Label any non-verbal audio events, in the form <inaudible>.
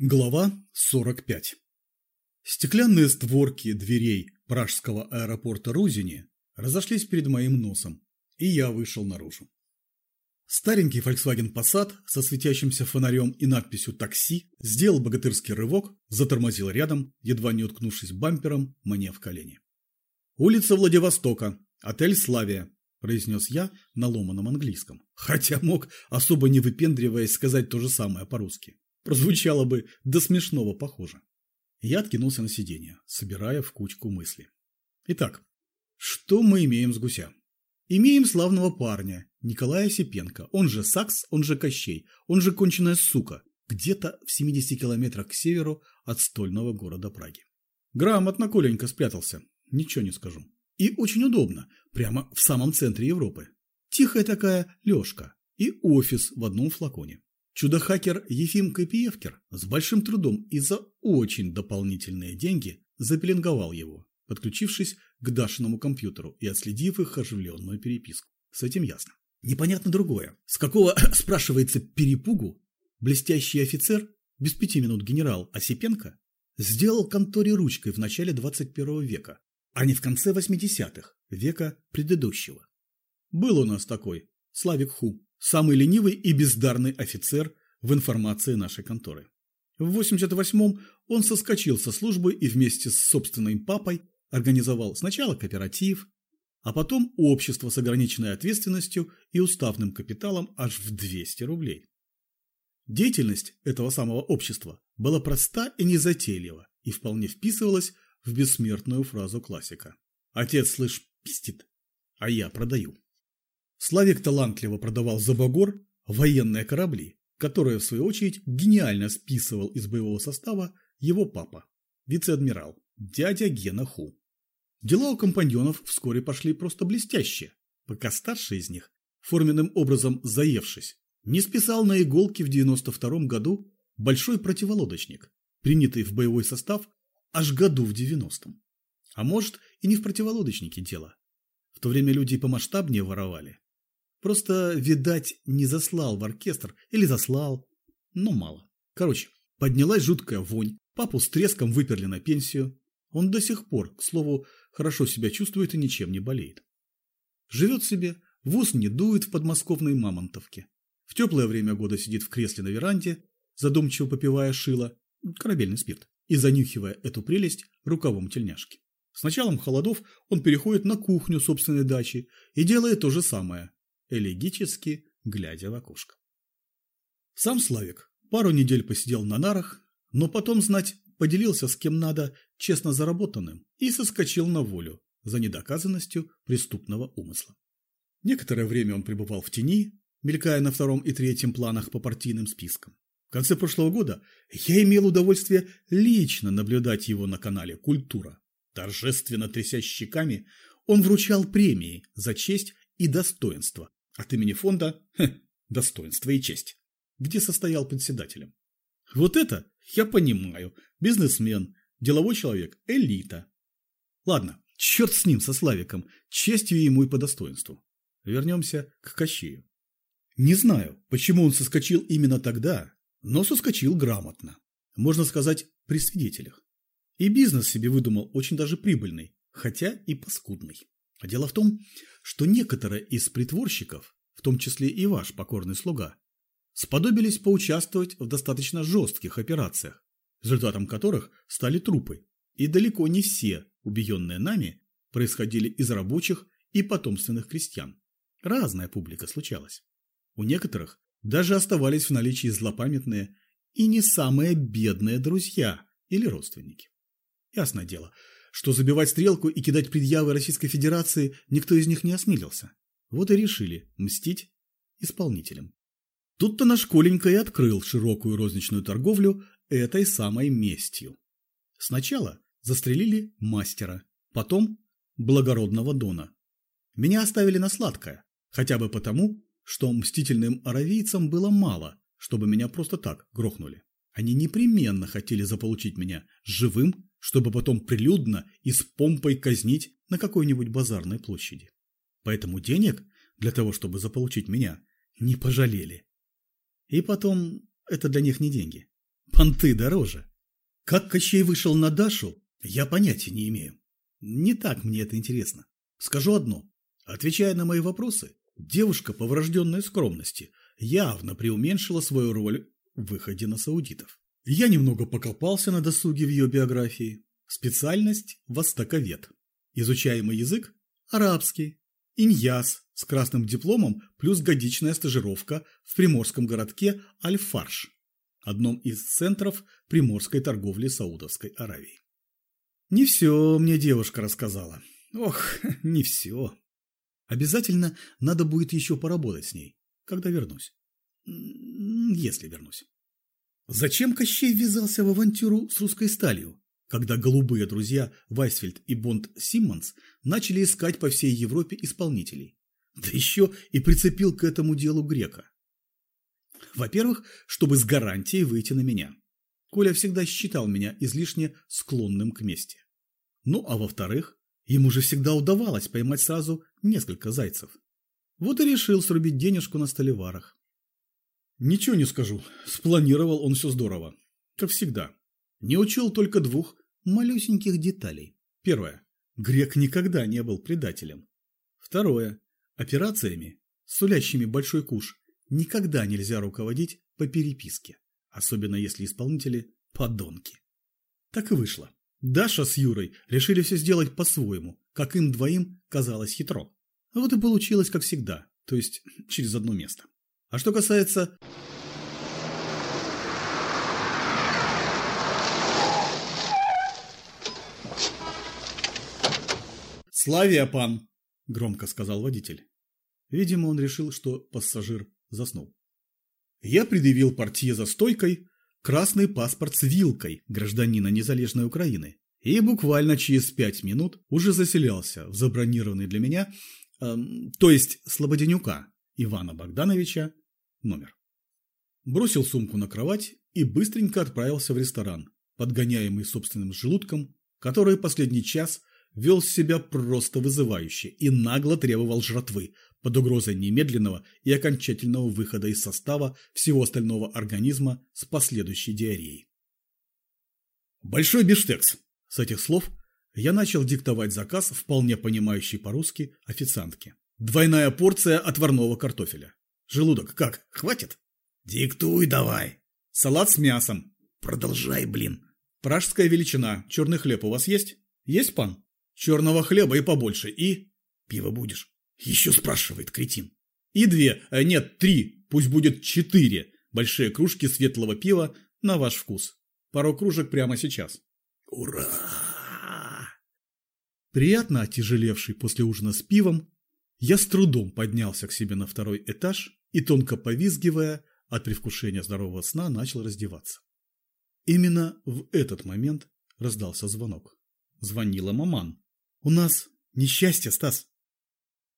Глава 45 Стеклянные створки дверей пражского аэропорта Рузини разошлись перед моим носом, и я вышел наружу. Старенький Volkswagen Passat со светящимся фонарем и надписью «Такси» сделал богатырский рывок, затормозил рядом, едва не уткнувшись бампером мне в колени. «Улица Владивостока, отель «Славия», – произнес я на ломаном английском, хотя мог, особо не выпендриваясь, сказать то же самое по-русски. Прозвучало бы до смешного похоже. Я откинулся на сиденье, собирая в кучку мысли. Итак, что мы имеем с гуся? Имеем славного парня, Николая Сипенко, он же Сакс, он же Кощей, он же конченая сука, где-то в 70 километрах к северу от стольного города Праги. Грамотно Коленька спрятался, ничего не скажу. И очень удобно, прямо в самом центре Европы. Тихая такая Лешка и офис в одном флаконе. Чудо-хакер Ефим Копиевкер с большим трудом и за очень дополнительные деньги запеленговал его, подключившись к Дашиному компьютеру и отследив их оживленную переписку. С этим ясно. Непонятно другое. С какого, <clears throat> спрашивается, перепугу блестящий офицер, без пяти минут генерал Осипенко, сделал конторе ручкой в начале 21 века, а не в конце 80-х, века предыдущего. Был у нас такой, Славик Ху, самый ленивый и бездарный офицер в информации нашей конторы. В 88-м он соскочил со службы и вместе с собственным папой организовал сначала кооператив, а потом общество с ограниченной ответственностью и уставным капиталом аж в 200 рублей. Деятельность этого самого общества была проста и незатейлива и вполне вписывалась в бессмертную фразу классика. «Отец, слышь, пистит, а я продаю». Славик талантливо продавал за багор военные корабли, которые, в свою очередь, гениально списывал из боевого состава его папа, вице-адмирал, дядя Гена Ху. Дела у компаньонов вскоре пошли просто блестяще, пока старший из них, форменным образом заевшись, не списал на иголки в 92 году большой противолодочник, принятый в боевой состав аж году в 90-м. А может, и не в противолодочнике дело. В то время люди помасштабнее воровали, Просто, видать, не заслал в оркестр или заслал, но мало. Короче, поднялась жуткая вонь, папу с треском выперли на пенсию. Он до сих пор, к слову, хорошо себя чувствует и ничем не болеет. Живет себе, в ус не дует в подмосковной Мамонтовке. В теплое время года сидит в кресле на веранде, задумчиво попивая шило, корабельный спирт, и занюхивая эту прелесть рукавом тельняшки. С началом холодов он переходит на кухню собственной дачи и делает то же самое, элегически глядя в окошко. Сам Славик пару недель посидел на нарах, но потом, знать, поделился с кем надо честно заработанным и соскочил на волю за недоказанностью преступного умысла. Некоторое время он пребывал в тени, мелькая на втором и третьем планах по партийным спискам. В конце прошлого года я имел удовольствие лично наблюдать его на канале «Культура». Торжественно тряся щеками, он вручал премии за честь и достоинство от имени фонда «Достоинство и честь», где состоял председателем. Вот это я понимаю. Бизнесмен, деловой человек, элита. Ладно, черт с ним, со Славиком, честью ему и по достоинству. Вернемся к Кощею. Не знаю, почему он соскочил именно тогда, но соскочил грамотно. Можно сказать, при свидетелях. И бизнес себе выдумал очень даже прибыльный, хотя и паскудный. Дело в том, что некоторые из притворщиков, в том числе и ваш покорный слуга, сподобились поучаствовать в достаточно жестких операциях, результатом которых стали трупы, и далеко не все, убиенные нами, происходили из рабочих и потомственных крестьян. Разная публика случалась. У некоторых даже оставались в наличии злопамятные и не самые бедные друзья или родственники. Ясное дело – что забивать стрелку и кидать предъявы Российской Федерации никто из них не осмелился. Вот и решили мстить исполнителям. Тут-то наш Коленька и открыл широкую розничную торговлю этой самой местью. Сначала застрелили мастера, потом благородного Дона. Меня оставили на сладкое, хотя бы потому, что мстительным аравийцам было мало, чтобы меня просто так грохнули. Они непременно хотели заполучить меня живым чтобы потом прилюдно и с помпой казнить на какой-нибудь базарной площади. Поэтому денег для того, чтобы заполучить меня, не пожалели. И потом, это для них не деньги. понты дороже. Как Кощей вышел на Дашу, я понятия не имею. Не так мне это интересно. Скажу одно. Отвечая на мои вопросы, девушка по врожденной скромности явно преуменьшила свою роль в выходе на саудитов. Я немного покопался на досуге в ее биографии. Специальность – востоковед. Изучаемый язык – арабский. Иньяс с красным дипломом плюс годичная стажировка в приморском городке Аль-Фарш, одном из центров приморской торговли Саудовской Аравии. Не все мне девушка рассказала. Ох, <laughs> не все. Обязательно надо будет еще поработать с ней, когда вернусь. Если вернусь. Зачем Кощей ввязался в авантюру с русской сталью, когда голубые друзья Вайсфельд и Бонд Симмонс начали искать по всей Европе исполнителей? Да еще и прицепил к этому делу грека. Во-первых, чтобы с гарантией выйти на меня. Коля всегда считал меня излишне склонным к мести. Ну, а во-вторых, ему же всегда удавалось поймать сразу несколько зайцев. Вот и решил срубить денежку на столеварах. Ничего не скажу, спланировал он все здорово. Как всегда. Не учел только двух малюсеньких деталей. Первое. Грек никогда не был предателем. Второе. Операциями, сулящими большой куш, никогда нельзя руководить по переписке, особенно если исполнители – подонки. Так и вышло. Даша с Юрой решили все сделать по-своему, как им двоим казалось хитро. Вот и получилось, как всегда, то есть через одно место. А что касается... «Славия, пан!» – громко сказал водитель. Видимо, он решил, что пассажир заснул. Я предъявил портье за стойкой красный паспорт с вилкой гражданина незалежной Украины и буквально через пять минут уже заселялся в забронированный для меня, эм, то есть Слободенюка Ивана Богдановича, номер. Бросил сумку на кровать и быстренько отправился в ресторан, подгоняемый собственным желудком, который последний час вел себя просто вызывающе и нагло требовал жратвы под угрозой немедленного и окончательного выхода из состава всего остального организма с последующей диареей. Большой биштекс. С этих слов я начал диктовать заказ вполне понимающей по-русски официантке. Двойная порция отварного картофеля. Желудок как, хватит? Диктуй давай. Салат с мясом. Продолжай, блин. Пражская величина. Черный хлеб у вас есть? Есть, пан? Черного хлеба и побольше. И... Пиво будешь? Еще спрашивает кретин. И две, э, нет, три, пусть будет четыре большие кружки светлого пива на ваш вкус. Пару кружек прямо сейчас. Ура! Приятно отяжелевший после ужина с пивом, я с трудом поднялся к себе на второй этаж и, тонко повизгивая от привкушения здорового сна, начал раздеваться. Именно в этот момент раздался звонок. Звонила маман. «У нас несчастье, Стас!»